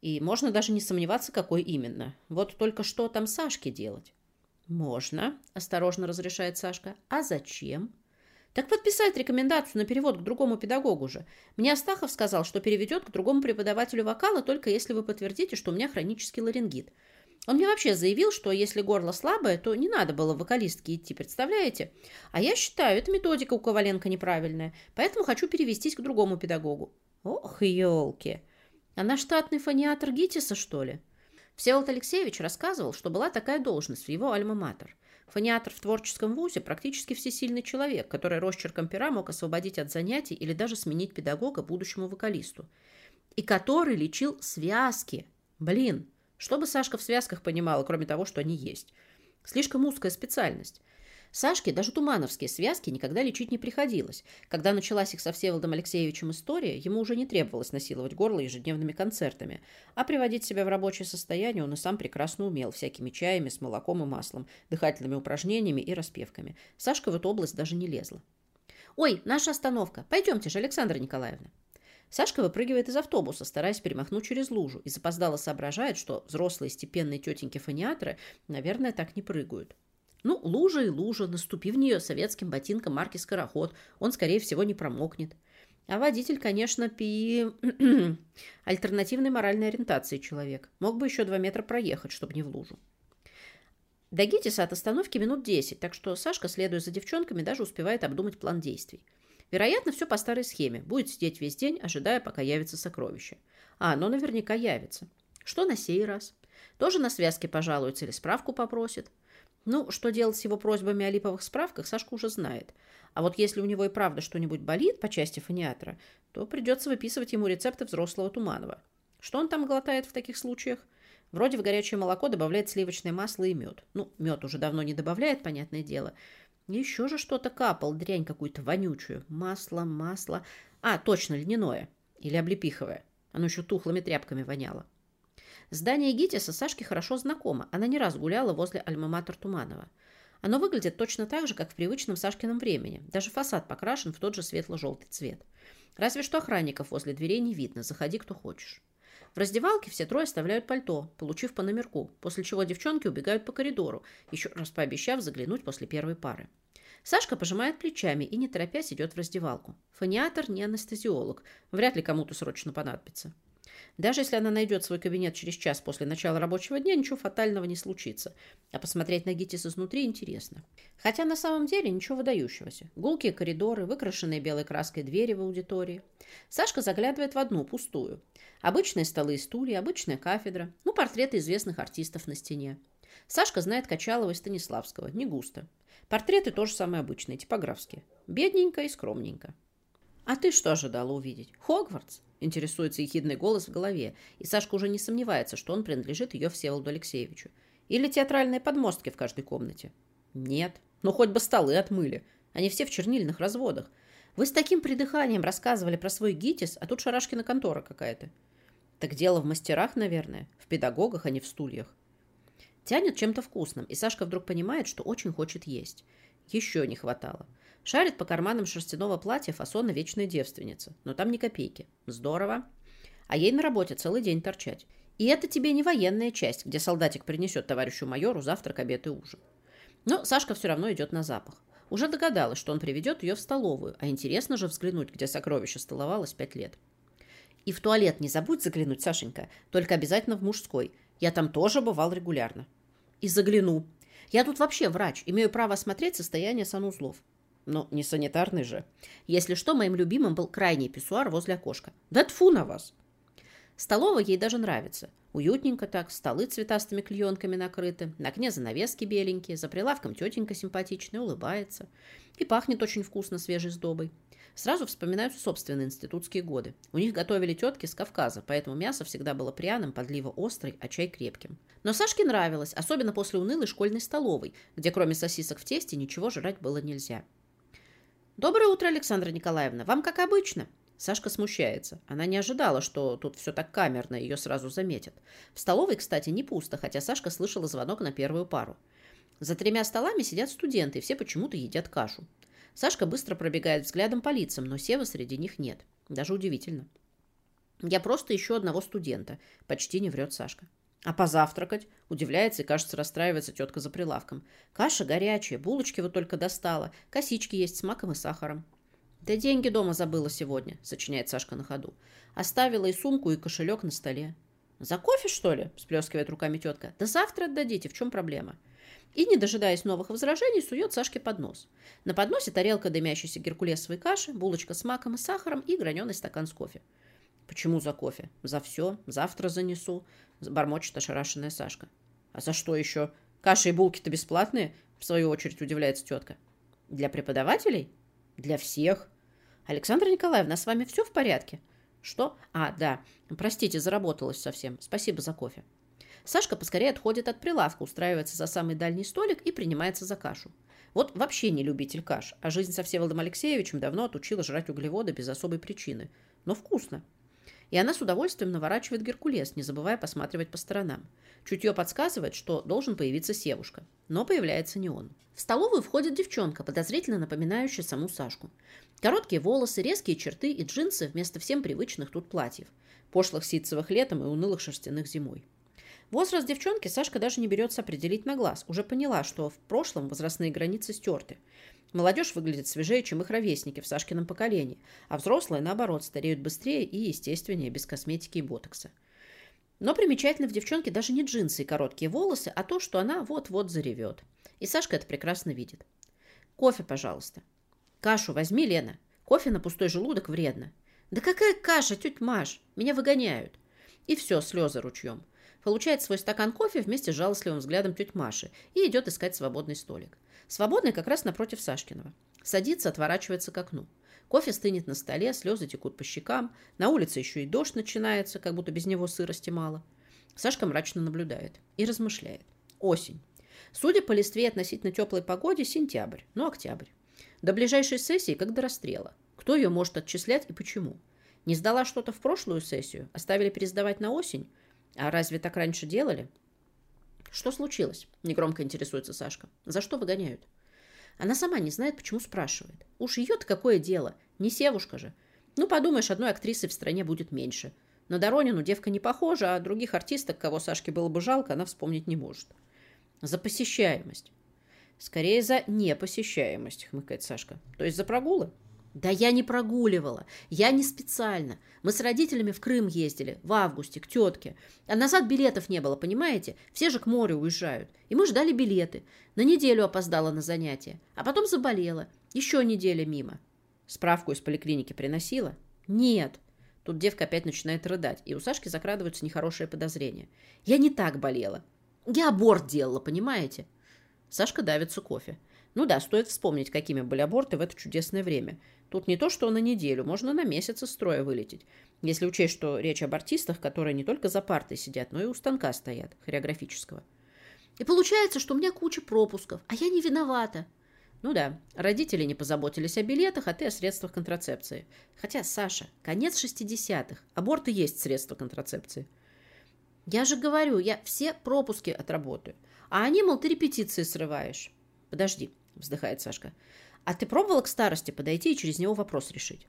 И можно даже не сомневаться, какой именно. Вот только что там Сашке делать?» Можно, осторожно разрешает Сашка. А зачем? Так подписать рекомендацию на перевод к другому педагогу же. Мне Астахов сказал, что переведет к другому преподавателю вокала, только если вы подтвердите, что у меня хронический ларингит. Он мне вообще заявил, что если горло слабое, то не надо было вокалистке идти, представляете? А я считаю, эта методика у Коваленко неправильная, поэтому хочу перевестись к другому педагогу. Ох, елки! Она штатный фониатор ГИТИСа, что ли? Всеволод Алексеевич рассказывал, что была такая должность в его альма-матер. Фониатор в творческом вузе практически всесильный человек, который росчерком пера мог освободить от занятий или даже сменить педагога будущему вокалисту. И который лечил связки. Блин, что бы Сашка в связках понимала, кроме того, что они есть? Слишком узкая специальность. Сашке даже тумановские связки никогда лечить не приходилось. Когда началась их со Всеволодом Алексеевичем история, ему уже не требовалось насиловать горло ежедневными концертами, а приводить себя в рабочее состояние он и сам прекрасно умел всякими чаями с молоком и маслом, дыхательными упражнениями и распевками. Сашка в эту область даже не лезла. «Ой, наша остановка! Пойдемте же, Александра Николаевна!» Сашка выпрыгивает из автобуса, стараясь перемахнуть через лужу, и запоздало соображает, что взрослые степенные тетеньки-фониатры, наверное, так не прыгают. Ну, лужа и лужа, наступи в нее советским ботинком марки «Скороход», он, скорее всего, не промокнет. А водитель, конечно, пи... альтернативной моральной ориентации человек. Мог бы еще два метра проехать, чтобы не в лужу. До Гитиса от остановки минут десять, так что Сашка, следуя за девчонками, даже успевает обдумать план действий. Вероятно, все по старой схеме. Будет сидеть весь день, ожидая, пока явится сокровище. А оно наверняка явится. Что на сей раз? Тоже на связке пожалуется или справку попросит? Ну, что делать с его просьбами о липовых справках, Сашка уже знает. А вот если у него и правда что-нибудь болит по части фониатора, то придется выписывать ему рецепты взрослого Туманова. Что он там глотает в таких случаях? Вроде в горячее молоко добавляет сливочное масло и мед. Ну, мед уже давно не добавляет, понятное дело. Еще же что-то капал, дрянь какую-то вонючую. Масло, масло. А, точно, льняное. Или облепиховое. Оно еще тухлыми тряпками воняло. Здание ГИТИСа Сашке хорошо знакомо. Она не раз гуляла возле альма-матер Туманова. Оно выглядит точно так же, как в привычном Сашкином времени. Даже фасад покрашен в тот же светло-желтый цвет. Разве что охранников возле дверей не видно. Заходи, кто хочешь. В раздевалке все трое оставляют пальто, получив по номерку, после чего девчонки убегают по коридору, еще раз пообещав заглянуть после первой пары. Сашка пожимает плечами и, не торопясь, идет в раздевалку. Фониатор не анестезиолог. Вряд ли кому-то срочно понадобится. Даже если она найдет свой кабинет через час после начала рабочего дня, ничего фатального не случится. А посмотреть на ГИТИС изнутри интересно. Хотя на самом деле ничего выдающегося. Гулкие коридоры, выкрашенные белой краской двери в аудитории. Сашка заглядывает в одну, пустую. Обычные столы и стулья, обычная кафедра. Ну, портреты известных артистов на стене. Сашка знает Качалова и Станиславского. Не густо. Портреты тоже самые обычные, типографские. Бедненько и скромненько. А ты что ожидала увидеть? Хогвартс? Интересуется ехидный голос в голове, и Сашка уже не сомневается, что он принадлежит ее Всеволоду Алексеевичу. Или театральные подмостки в каждой комнате. Нет, ну хоть бы столы отмыли. Они все в чернильных разводах. Вы с таким придыханием рассказывали про свой ГИТИС, а тут шарашкина контора какая-то. Так дело в мастерах, наверное, в педагогах, а не в стульях. Тянет чем-то вкусным, и Сашка вдруг понимает, что очень хочет есть. Еще не хватало. Шарит по карманам шерстяного платья фасона вечная девственница. Но там ни копейки. Здорово. А ей на работе целый день торчать. И это тебе не военная часть, где солдатик принесет товарищу майору завтрак, обед и ужин. Но Сашка все равно идет на запах. Уже догадалась, что он приведет ее в столовую, а интересно же взглянуть, где сокровище столовалось пять лет. И в туалет не забудь заглянуть, Сашенька, только обязательно в мужской. Я там тоже бывал регулярно. И загляну. Я тут вообще врач, имею право осмотреть состояние санузлов. Но не санитарный же. Если что, моим любимым был крайний писсуар возле окошка. Да тфу на вас! Столовая ей даже нравится. Уютненько так, столы цветастыми клеенками накрыты, на окне занавески беленькие, за прилавком тетенька симпатичная, улыбается. И пахнет очень вкусно свежей сдобой. Сразу вспоминаются собственные институтские годы. У них готовили тетки с Кавказа, поэтому мясо всегда было пряным, подлива острый, а чай крепким. Но Сашке нравилось, особенно после унылой школьной столовой, где кроме сосисок в тесте ничего жрать было нельзя. «Доброе утро, Александра Николаевна. Вам как обычно?» Сашка смущается. Она не ожидала, что тут все так камерно, ее сразу заметят. В столовой, кстати, не пусто, хотя Сашка слышала звонок на первую пару. За тремя столами сидят студенты, и все почему-то едят кашу. Сашка быстро пробегает взглядом по лицам, но Сева среди них нет. Даже удивительно. «Я просто ищу одного студента», — почти не врет Сашка. А позавтракать? Удивляется и, кажется, расстраивается тетка за прилавком. Каша горячая, булочки вот только достала, косички есть с маком и сахаром. Да деньги дома забыла сегодня, сочиняет Сашка на ходу. Оставила и сумку, и кошелек на столе. За кофе, что ли? Сплескивает руками тетка. Да завтра отдадите, в чем проблема? И, не дожидаясь новых возражений, сует Сашке под нос. На подносе тарелка дымящейся геркулесовой каши, булочка с маком и сахаром и граненый стакан с кофе. «Почему за кофе? За все. Завтра занесу», — бормочет ошарашенная Сашка. «А за что еще? Каши и булки-то бесплатные?» — в свою очередь удивляется тетка. «Для преподавателей? Для всех. Александра Николаевна, с вами все в порядке?» «Что? А, да. Простите, заработалась совсем. Спасибо за кофе». Сашка поскорее отходит от прилавка, устраивается за самый дальний столик и принимается за кашу. Вот вообще не любитель каш, а жизнь со Всеволодом Алексеевичем давно отучила жрать углеводы без особой причины. Но вкусно. И она с удовольствием наворачивает геркулес, не забывая посматривать по сторонам. Чутье подсказывает, что должен появиться Севушка. Но появляется не он. В столовую входит девчонка, подозрительно напоминающая саму Сашку. Короткие волосы, резкие черты и джинсы вместо всем привычных тут платьев. Пошлых ситцевых летом и унылых шерстяных зимой. Возраст девчонки Сашка даже не берется определить на глаз. Уже поняла, что в прошлом возрастные границы стерты. Молодежь выглядит свежее, чем их ровесники в Сашкином поколении, а взрослые, наоборот, стареют быстрее и естественнее, без косметики и ботокса. Но примечательно в девчонке даже не джинсы и короткие волосы, а то, что она вот-вот заревет. И Сашка это прекрасно видит. «Кофе, пожалуйста». «Кашу возьми, Лена. Кофе на пустой желудок вредно». «Да какая каша, тетя Маш? Меня выгоняют». И все, слезы ручьем получает свой стакан кофе вместе с жалостливым взглядом теть Маши и идет искать свободный столик. Свободный как раз напротив Сашкиного. Садится, отворачивается к окну. Кофе стынет на столе, слезы текут по щекам. На улице еще и дождь начинается, как будто без него сырости мало. Сашка мрачно наблюдает и размышляет. Осень. Судя по листве относительно теплой погоде, сентябрь, ну октябрь. До ближайшей сессии, как до расстрела. Кто ее может отчислять и почему? Не сдала что-то в прошлую сессию? Оставили пересдавать на осень? А разве так раньше делали? Что случилось? Негромко интересуется Сашка. За что выгоняют? Она сама не знает, почему спрашивает. Уж ее-то какое дело? Не севушка же. Ну, подумаешь, одной актрисы в стране будет меньше. На Доронину девка не похожа, а других артисток, кого Сашке было бы жалко, она вспомнить не может. За посещаемость. Скорее за непосещаемость, хмыкает Сашка. То есть за прогулы? Да я не прогуливала, я не специально. Мы с родителями в Крым ездили, в августе, к тетке. А назад билетов не было, понимаете? Все же к морю уезжают. И мы ждали билеты. На неделю опоздала на занятия. А потом заболела. Еще неделя мимо. Справку из поликлиники приносила? Нет. Тут девка опять начинает рыдать, и у Сашки закрадываются нехорошие подозрения. Я не так болела. Я аборт делала, понимаете? Сашка давится кофе. Ну да, стоит вспомнить, какими были аборты в это чудесное время. Тут не то, что на неделю, можно на месяц из строя вылететь. Если учесть, что речь об артистах, которые не только за партой сидят, но и у станка стоят, хореографического. И получается, что у меня куча пропусков, а я не виновата. Ну да, родители не позаботились о билетах, а ты о средствах контрацепции. Хотя, Саша, конец 60-х, аборты есть средства контрацепции. Я же говорю, я все пропуски отработаю. А они, мол, ты репетиции срываешь. Подожди, вздыхает Сашка. А ты пробовала к старости подойти и через него вопрос решить?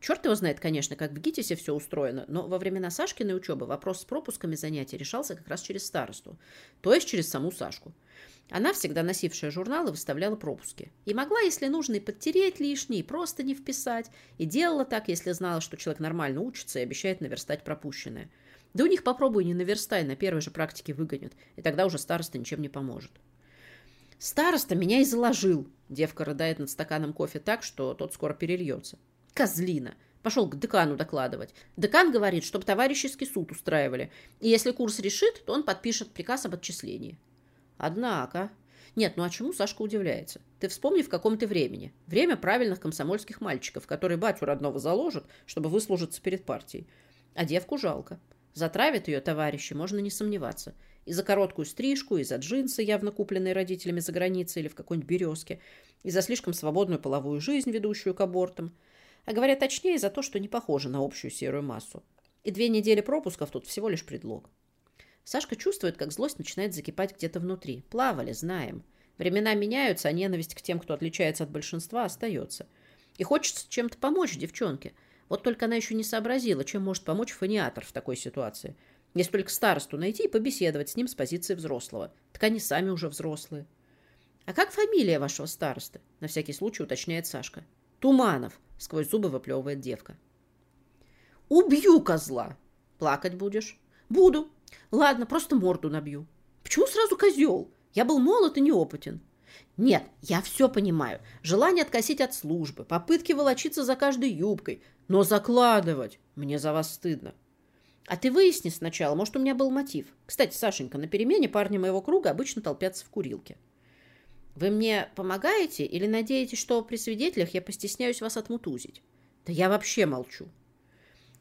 Черт его знает, конечно, как в ГИТИСе все устроено, но во времена Сашкиной учебы вопрос с пропусками занятий решался как раз через старосту, то есть через саму Сашку. Она, всегда носившая журналы, выставляла пропуски. И могла, если нужно, и подтереть лишние, и просто не вписать. И делала так, если знала, что человек нормально учится и обещает наверстать пропущенное. Да у них попробуй не наверстай, на первой же практике выгонят. И тогда уже староста ничем не поможет. Староста меня и заложил. Девка рыдает над стаканом кофе так, что тот скоро перельется. Козлина. Пошел к декану докладывать. Декан говорит, чтобы товарищеский суд устраивали. И если курс решит, то он подпишет приказ об отчислении. Однако... Нет, ну а чему Сашка удивляется? Ты вспомни, в каком ты времени. Время правильных комсомольских мальчиков, которые батю родного заложат, чтобы выслужиться перед партией. А девку жалко. Затравят ее товарищи, можно не сомневаться. И за короткую стрижку, и за джинсы, явно купленные родителями за границей или в какой-нибудь березке, и за слишком свободную половую жизнь, ведущую к абортам. А говоря точнее, за то, что не похоже на общую серую массу. И две недели пропусков тут всего лишь предлог. Сашка чувствует, как злость начинает закипать где-то внутри. Плавали, знаем. Времена меняются, а ненависть к тем, кто отличается от большинства, остается. И хочется чем-то помочь девчонке. Вот только она еще не сообразила, чем может помочь фониатор в такой ситуации – Если только старосту найти и побеседовать с ним с позиции взрослого. Так они сами уже взрослые. «А как фамилия вашего старосты?» — на всякий случай уточняет Сашка. «Туманов», — сквозь зубы выплевывает девка. «Убью козла!» «Плакать будешь?» «Буду. Ладно, просто морду набью». «Почему сразу козел? Я был молод и неопытен». «Нет, я все понимаю. Желание откосить от службы, попытки волочиться за каждой юбкой. Но закладывать мне за вас стыдно. А ты выясни сначала, может, у меня был мотив. Кстати, Сашенька, на перемене парни моего круга обычно толпятся в курилке. Вы мне помогаете или надеетесь, что при свидетелях я постесняюсь вас отмутузить? Да я вообще молчу.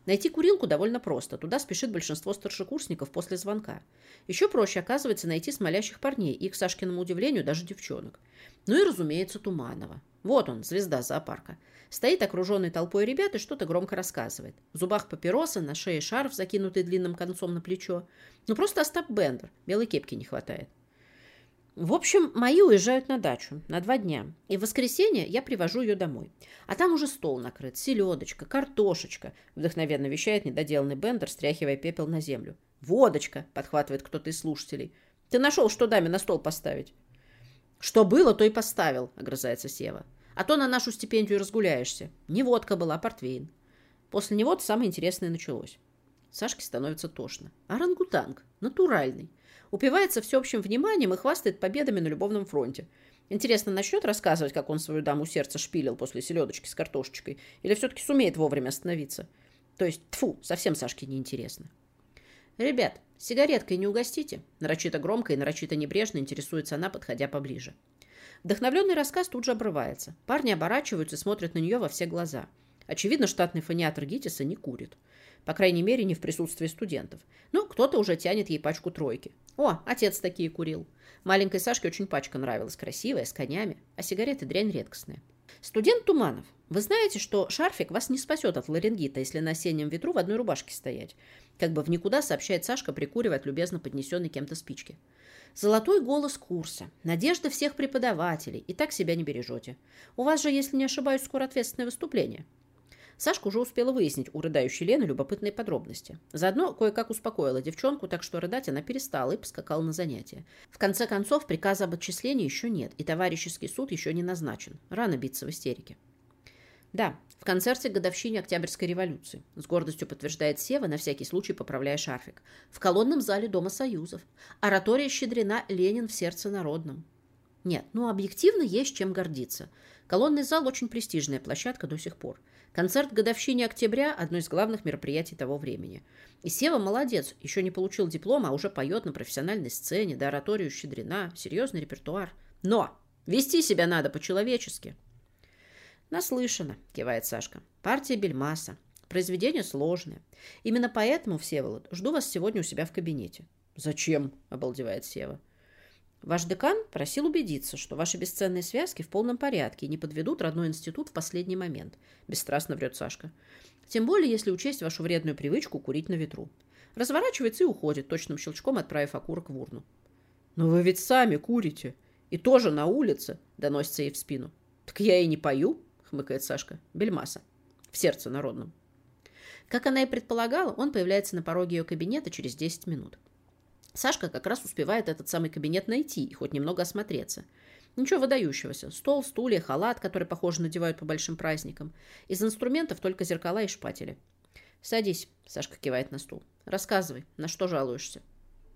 Найти курилку довольно просто. Туда спешит большинство старшекурсников после звонка. Еще проще, оказывается, найти смолящих парней и, к Сашкиному удивлению, даже девчонок. Ну и, разумеется, Туманова. Вот он, звезда зоопарка. Стоит окруженный толпой ребят и что-то громко рассказывает. В зубах папироса, на шее шарф, закинутый длинным концом на плечо. Ну просто Остап Бендер. Белой кепки не хватает. В общем, мои уезжают на дачу на два дня. И в воскресенье я привожу ее домой. А там уже стол накрыт, селедочка, картошечка, вдохновенно вещает недоделанный Бендер, стряхивая пепел на землю. Водочка, подхватывает кто-то из слушателей. Ты нашел, что даме на стол поставить? Что было, то и поставил, огрызается Сева. А то на нашу стипендию разгуляешься. Не водка была, а портвейн. После него-то самое интересное началось. Сашке становится тошно. Орангутанг. Натуральный упивается всеобщим вниманием и хвастает победами на любовном фронте. Интересно, начнет рассказывать, как он свою даму сердца шпилил после селедочки с картошечкой? Или все-таки сумеет вовремя остановиться? То есть, тфу, совсем Сашке неинтересно. «Ребят, сигареткой не угостите?» Нарочито громко и нарочито небрежно интересуется она, подходя поближе. Вдохновленный рассказ тут же обрывается. Парни оборачиваются и смотрят на нее во все глаза. Очевидно, штатный фониатор Гитиса не курит. По крайней мере, не в присутствии студентов. Но кто-то уже тянет ей пачку тройки. О, отец такие курил. Маленькой Сашке очень пачка нравилась, красивая, с конями, а сигареты дрянь редкостная. Студент Туманов, вы знаете, что шарфик вас не спасет от ларингита, если на осеннем ветру в одной рубашке стоять? Как бы в никуда сообщает Сашка, прикуривая от любезно поднесенной кем-то спички. Золотой голос курса. Надежда всех преподавателей. И так себя не бережете. У вас же, если не ошибаюсь, скоро ответственное выступление. Сашка уже успела выяснить у рыдающей Лены любопытные подробности. Заодно кое-как успокоила девчонку, так что рыдать она перестала и поскакала на занятия. В конце концов, приказа об отчислении еще нет, и товарищеский суд еще не назначен. Рано биться в истерике. Да, в концерте к годовщине Октябрьской революции. С гордостью подтверждает Сева, на всякий случай поправляя шарфик. В колонном зале Дома Союзов. Оратория щедрена «Ленин в сердце народном». Нет, ну объективно есть чем гордиться. Колонный зал очень престижная площадка до сих пор. Концерт годовщине октября – одно из главных мероприятий того времени. И Сева молодец, еще не получил диплома, а уже поет на профессиональной сцене, до ораторию щедрена, серьезный репертуар. Но вести себя надо по-человечески. Наслышано, кивает Сашка. Партия Бельмаса. Произведение сложное. Именно поэтому, Всеволод, жду вас сегодня у себя в кабинете. Зачем? обалдевает Сева. Ваш декан просил убедиться, что ваши бесценные связки в полном порядке и не подведут родной институт в последний момент. Бесстрастно врет Сашка. Тем более, если учесть вашу вредную привычку курить на ветру. Разворачивается и уходит, точным щелчком отправив окурок в урну. «Но вы ведь сами курите. И тоже на улице», — доносится ей в спину. «Так я и не пою», — хмыкает Сашка. «Бельмаса. В сердце народном». Как она и предполагала, он появляется на пороге ее кабинета через 10 минут. Сашка как раз успевает этот самый кабинет найти и хоть немного осмотреться. Ничего выдающегося. Стол, стулья, халат, который, похоже, надевают по большим праздникам. Из инструментов только зеркала и шпатели. «Садись», — Сашка кивает на стул. «Рассказывай, на что жалуешься?»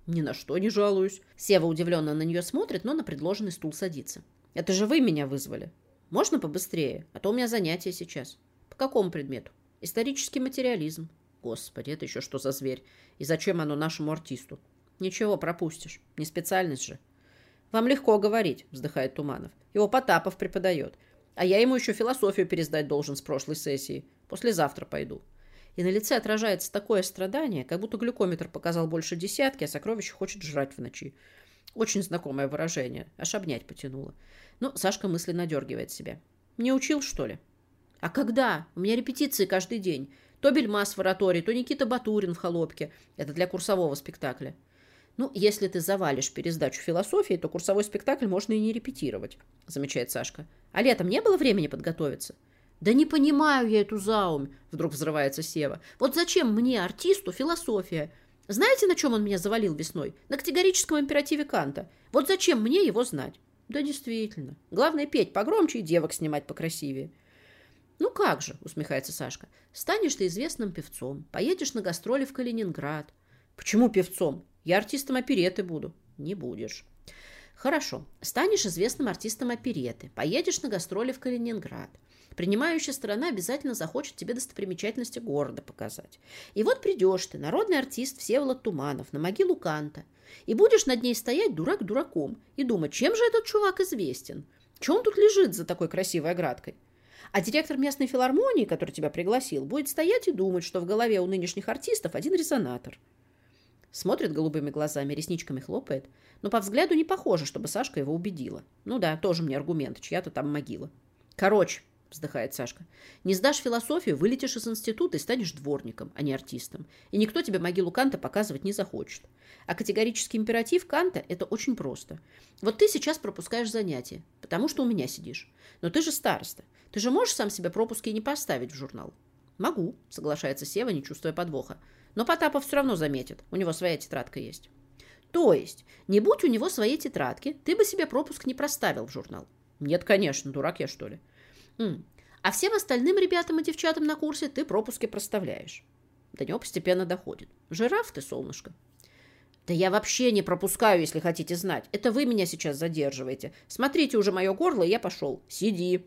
«Ни на что не жалуюсь». Сева удивленно на нее смотрит, но на предложенный стул садится. «Это же вы меня вызвали. Можно побыстрее? А то у меня занятия сейчас». «По какому предмету?» «Исторический материализм». «Господи, это еще что за зверь? И зачем оно нашему артисту?» Ничего, пропустишь. Не специальность же. Вам легко говорить, вздыхает Туманов. Его Потапов преподает. А я ему еще философию пересдать должен с прошлой сессии. Послезавтра пойду. И на лице отражается такое страдание, как будто глюкометр показал больше десятки, а сокровище хочет жрать в ночи. Очень знакомое выражение. Аж обнять потянуло. Но Сашка мысленно дергивает себя. Не учил, что ли? А когда? У меня репетиции каждый день. То Бельмас в оратории, то Никита Батурин в холопке. Это для курсового спектакля. Ну, если ты завалишь пересдачу философии, то курсовой спектакль можно и не репетировать, замечает Сашка. А летом не было времени подготовиться? Да не понимаю я эту заумь, вдруг взрывается Сева. Вот зачем мне, артисту, философия? Знаете, на чем он меня завалил весной? На категорическом императиве Канта. Вот зачем мне его знать? Да, действительно. Главное петь погромче и девок снимать покрасивее. Ну как же, усмехается Сашка. Станешь ты известным певцом, поедешь на гастроли в Калининград. Почему певцом? Я артистом опереты буду. Не будешь. Хорошо. Станешь известным артистом опереты, поедешь на гастроли в Калининград. Принимающая сторона обязательно захочет тебе достопримечательности города показать. И вот придешь ты, народный артист Всеволод Туманов, на могилу Канта, и будешь над ней стоять дурак дураком и думать, чем же этот чувак известен? Чем он тут лежит за такой красивой оградкой? А директор местной филармонии, который тебя пригласил, будет стоять и думать, что в голове у нынешних артистов один резонатор. Смотрит голубыми глазами, ресничками хлопает, но по взгляду не похоже, чтобы Сашка его убедила. Ну да, тоже мне аргумент, чья-то там могила. Короче, вздыхает Сашка. Не сдашь философию, вылетишь из института и станешь дворником, а не артистом. И никто тебе могилу Канта показывать не захочет. А категорический императив Канта – это очень просто. Вот ты сейчас пропускаешь занятия, потому что у меня сидишь. Но ты же староста. Ты же можешь сам себе пропуски не поставить в журнал? Могу, соглашается Сева, не чувствуя подвоха. Но Потапов все равно заметит. У него своя тетрадка есть. То есть, не будь у него своей тетрадки, ты бы себе пропуск не проставил в журнал. Нет, конечно, дурак я, что ли. М. А всем остальным ребятам и девчатам на курсе ты пропуски проставляешь. До него постепенно доходит. Жираф ты, солнышко. Да я вообще не пропускаю, если хотите знать. Это вы меня сейчас задерживаете. Смотрите уже мое горло, и я пошел. Сиди.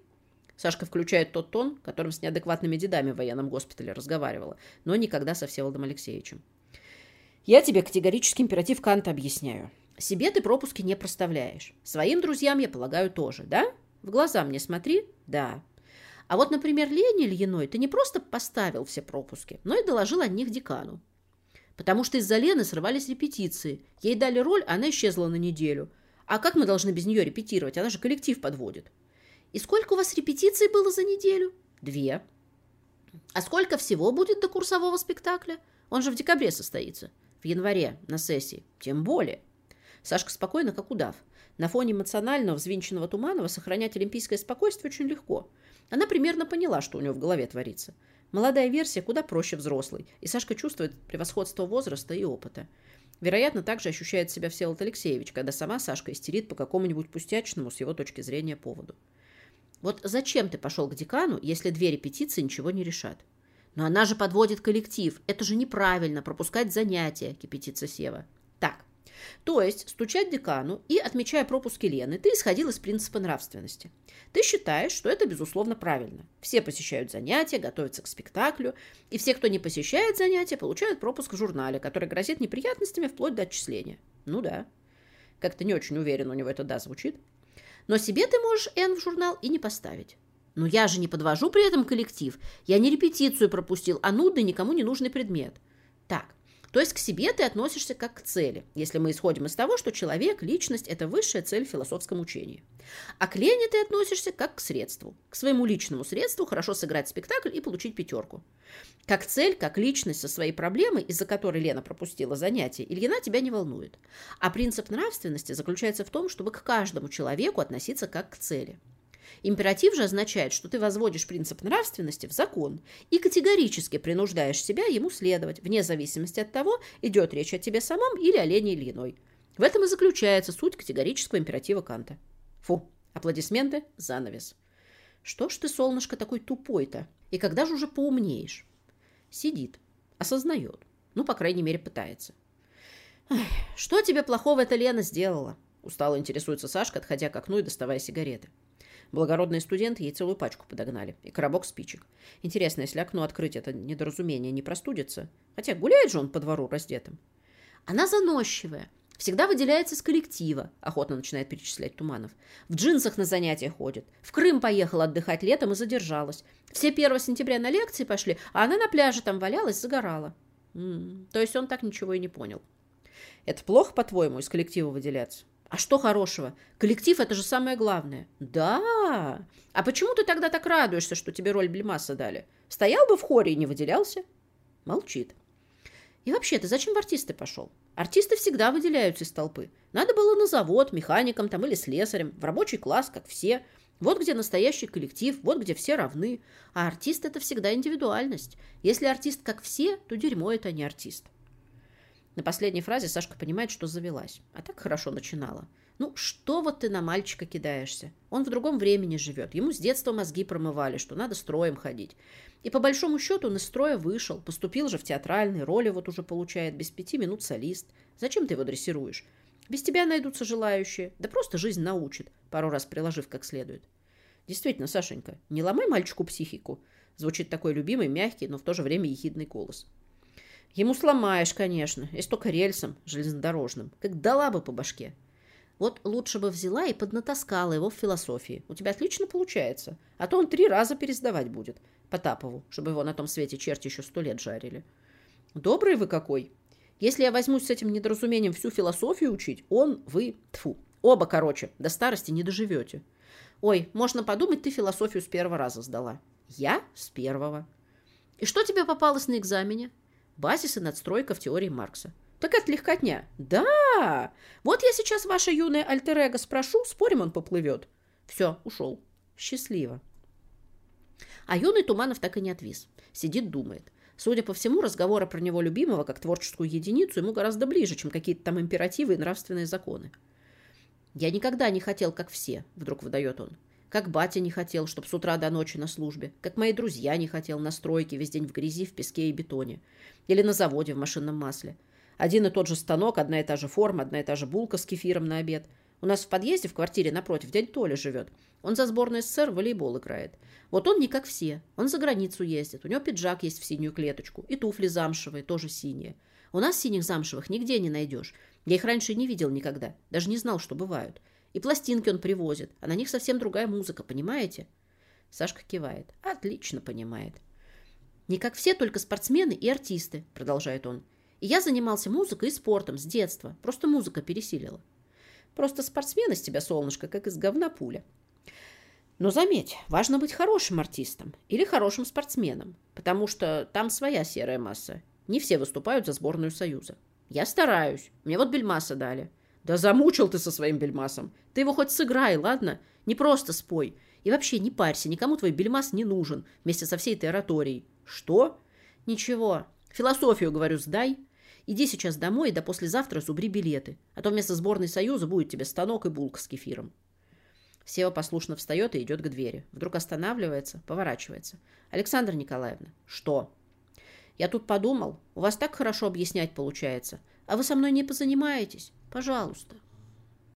Сашка включает тот тон, которым с неадекватными дедами в военном госпитале разговаривала, но никогда со Всеволодом Алексеевичем. Я тебе категорический императив Канта объясняю. Себе ты пропуски не проставляешь. Своим друзьям, я полагаю, тоже, да? В глаза мне смотри. Да. А вот, например, Лене Ильиной ты не просто поставил все пропуски, но и доложил о них декану. Потому что из-за Лены срывались репетиции. Ей дали роль, а она исчезла на неделю. А как мы должны без нее репетировать? Она же коллектив подводит. И сколько у вас репетиций было за неделю? Две. А сколько всего будет до курсового спектакля? Он же в декабре состоится. В январе, на сессии. Тем более. Сашка спокойно, как удав. На фоне эмоционального, взвинченного Туманова сохранять олимпийское спокойствие очень легко. Она примерно поняла, что у него в голове творится. Молодая версия куда проще взрослой, и Сашка чувствует превосходство возраста и опыта. Вероятно, также ощущает себя Всеволод Алексеевич, когда сама Сашка истерит по какому-нибудь пустячному с его точки зрения поводу. Вот зачем ты пошел к декану, если две репетиции ничего не решат? Но она же подводит коллектив. Это же неправильно, пропускать занятия, кипятится Сева. Так, то есть стучать декану и, отмечая пропуски Лены, ты исходил из принципа нравственности. Ты считаешь, что это, безусловно, правильно. Все посещают занятия, готовятся к спектаклю, и все, кто не посещает занятия, получают пропуск в журнале, который грозит неприятностями вплоть до отчисления. Ну да. Как-то не очень уверен у него это «да» звучит. Но себе ты можешь «Н» в журнал и не поставить. Но я же не подвожу при этом коллектив. Я не репетицию пропустил, а нудный никому не нужный предмет. Так, то есть к себе ты относишься как к цели, если мы исходим из того, что человек, личность – это высшая цель в философском учении. А к Лене ты относишься как к средству, к своему личному средству хорошо сыграть спектакль и получить пятерку. Как цель, как личность со своей проблемой, из-за которой Лена пропустила занятие, Ильина тебя не волнует. А принцип нравственности заключается в том, чтобы к каждому человеку относиться как к цели – Императив же означает, что ты возводишь принцип нравственности в закон и категорически принуждаешь себя ему следовать, вне зависимости от того, идет речь о тебе самом или о Лене или иной. В этом и заключается суть категорического императива Канта. Фу, аплодисменты, занавес. Что ж ты, солнышко, такой тупой-то? И когда же уже поумнеешь? Сидит, осознает. Ну, по крайней мере, пытается. что тебе плохого эта Лена сделала? Устало интересуется Сашка, отходя к окну и доставая сигареты. Благородные студенты ей целую пачку подогнали. И коробок спичек. Интересно, если окно открыть, это недоразумение не простудится? Хотя гуляет же он по двору раздетым. Она заносчивая. Всегда выделяется из коллектива, охотно начинает перечислять Туманов. В джинсах на занятия ходит. В Крым поехала отдыхать летом и задержалась. Все 1 сентября на лекции пошли, а она на пляже там валялась, загорала. М -м, то есть он так ничего и не понял. Это плохо, по-твоему, из коллектива выделяться? А что хорошего? Коллектив – это же самое главное. Да. А почему ты тогда так радуешься, что тебе роль Блемаса дали? Стоял бы в хоре и не выделялся? Молчит. И вообще, ты зачем в артисты пошел? Артисты всегда выделяются из толпы. Надо было на завод, механиком там или слесарем, в рабочий класс, как все. Вот где настоящий коллектив, вот где все равны. А артист – это всегда индивидуальность. Если артист как все, то дерьмо – это не артист. На последней фразе Сашка понимает, что завелась. А так хорошо начинала. Ну, что вот ты на мальчика кидаешься? Он в другом времени живет. Ему с детства мозги промывали, что надо строем ходить. И по большому счету он из строя вышел. Поступил же в театральные роли, вот уже получает без пяти минут солист. Зачем ты его дрессируешь? Без тебя найдутся желающие. Да просто жизнь научит, пару раз приложив как следует. Действительно, Сашенька, не ломай мальчику психику. Звучит такой любимый, мягкий, но в то же время ехидный голос. Ему сломаешь, конечно, если только рельсом железнодорожным. Как дала бы по башке. Вот лучше бы взяла и поднатаскала его в философии. У тебя отлично получается. А то он три раза пересдавать будет. Потапову, чтобы его на том свете черти еще сто лет жарили. Добрый вы какой. Если я возьмусь с этим недоразумением всю философию учить, он, вы, тфу, оба, короче, до старости не доживете. Ой, можно подумать, ты философию с первого раза сдала. Я с первого. И что тебе попалось на экзамене? Базис и надстройка в теории Маркса. Так это легкотня. Да! Вот я сейчас ваше юное альтер спрошу, спорим, он поплывет. Все, ушел. Счастливо. А юный Туманов так и не отвис. Сидит, думает. Судя по всему, разговоры про него любимого как творческую единицу ему гораздо ближе, чем какие-то там императивы и нравственные законы. «Я никогда не хотел, как все», — вдруг выдает он. «Как батя не хотел, чтоб с утра до ночи на службе. Как мои друзья не хотел на стройке весь день в грязи, в песке и бетоне. Или на заводе в машинном масле. Один и тот же станок, одна и та же форма, одна и та же булка с кефиром на обед. У нас в подъезде в квартире напротив дядь Толя живет. Он за сборную СССР волейбол играет. Вот он не как все. Он за границу ездит. У него пиджак есть в синюю клеточку. И туфли замшевые, тоже синие. У нас синих замшевых нигде не найдешь. Я их раньше не видел никогда. Даже не знал, что бывают. И пластинки он привозит. А на них совсем другая музыка, понимаете? Сашка кивает. Отлично понимает. Не как все, только спортсмены и артисты, продолжает он. И я занимался музыкой и спортом с детства. Просто музыка пересилила. Просто спортсмен из тебя, солнышко, как из говна пуля. Но заметь, важно быть хорошим артистом или хорошим спортсменом, потому что там своя серая масса. Не все выступают за сборную Союза. Я стараюсь. Мне вот бельмаса дали. Да замучил ты со своим бельмасом. Ты его хоть сыграй, ладно? Не просто спой. И вообще не парься, никому твой бельмас не нужен вместе со всей этой ораторией. Что? Ничего. Философию, говорю, сдай. Иди сейчас домой и до послезавтра зубри билеты, а то вместо сборной Союза будет тебе станок и булка с кефиром. Сева послушно встает и идет к двери. Вдруг останавливается, поворачивается. «Александра Николаевна». «Что?» «Я тут подумал. У вас так хорошо объяснять получается. А вы со мной не позанимаетесь? Пожалуйста».